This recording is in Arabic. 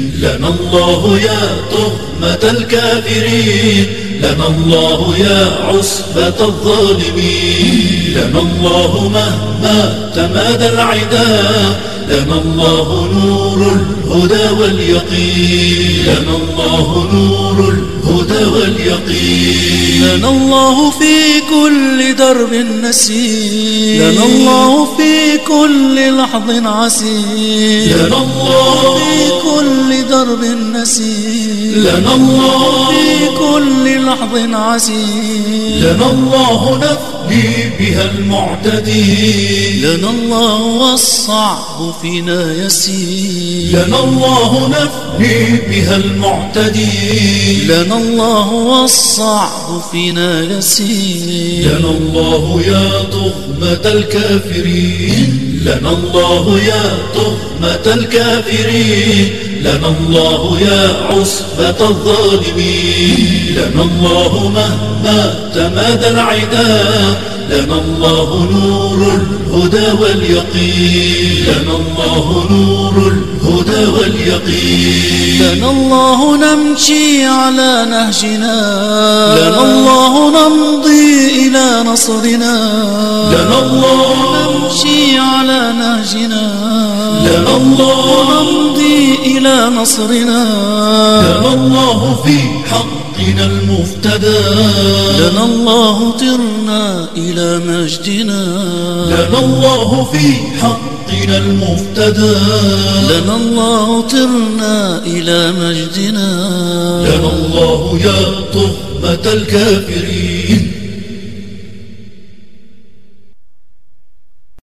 لنا الله يا تهمة الكافرين لنا الله يا عصبة الظالمين. لنا الله مهما تمادى العداء لنا الله نور الهدى واليقين. لنا الله نور الهدى واليقين. لنا الله في كل درب نسير لنا الله في كل لحظ عسير لنا الله في كل درب نسير لنا الله في كل لحظ عسير لنا الله نفدي بها المعتدين. لنا الله والصعب فينا يسير. لنا الله نفدي بها المعتدين. لنا الله والصعب فينا يسير. لنا الله يا تهمة الكافرين. لنا الله يا تهمة الكافرين. لنا الله يا عصبة الظالمين. لنا الله مهما تمادى العداء. لنا الله نور الهدى واليقين. لنا الله نور الهدى واليقين. لنا الله نمشي على نهجنا. لنا الله نمضي إلى نصرنا. لنا الله نمشي على نهجنا. لنا الله نمضي إلى نصرنا. لنا الله في حقنا المفتدى. لنا الله ترنا إلى مجدنا. لنا الله في حقنا المفتدى. لنا الله ترنا إلى مجدنا. لنا الله يا تهمة الكافرين.